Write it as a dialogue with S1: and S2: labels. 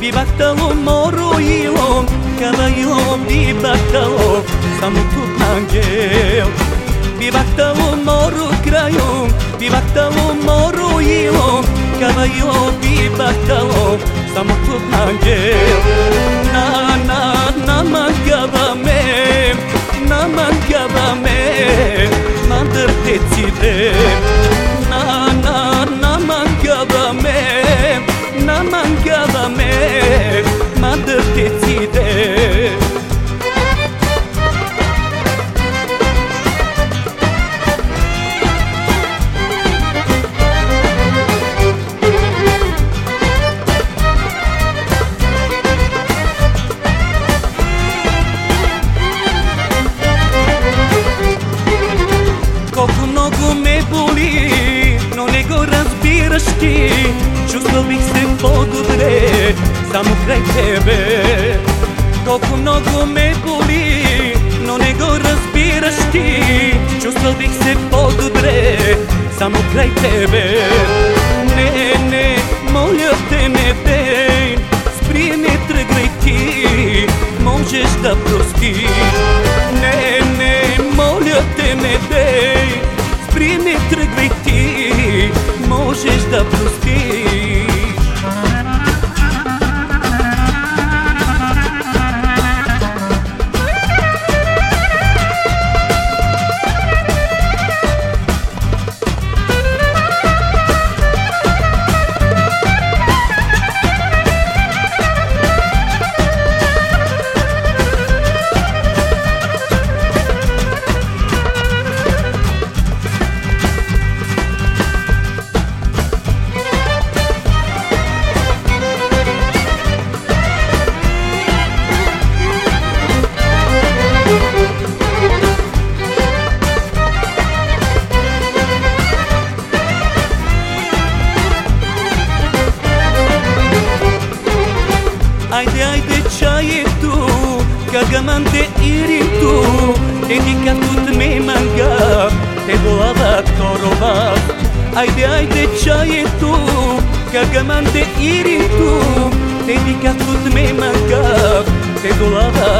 S1: Bibattalo moro ilom, cavaio bibattalo, samo tu angel Bibattalo moro kraju, bibattalo moro ilom, cavaio bibattalo, samo tu angel Na na na mangava me, na mangava me, mandar te мъжки Чувствал бих се по-добре Само край тебе. Колко много ме боли Но не го разбираш ти. Чувствал бих се по-добре Само край тебе. Не, не, моля те не дей Спри, не тръгвай ти. Можеш да простиш. Ajde, ajde, čaj je tu Kagaman te iri tu Te nikakut nemam ga Te dolava torova Ajde, ajde, čaj je tu Kagaman te iri tu Te me nemam ga Te dolava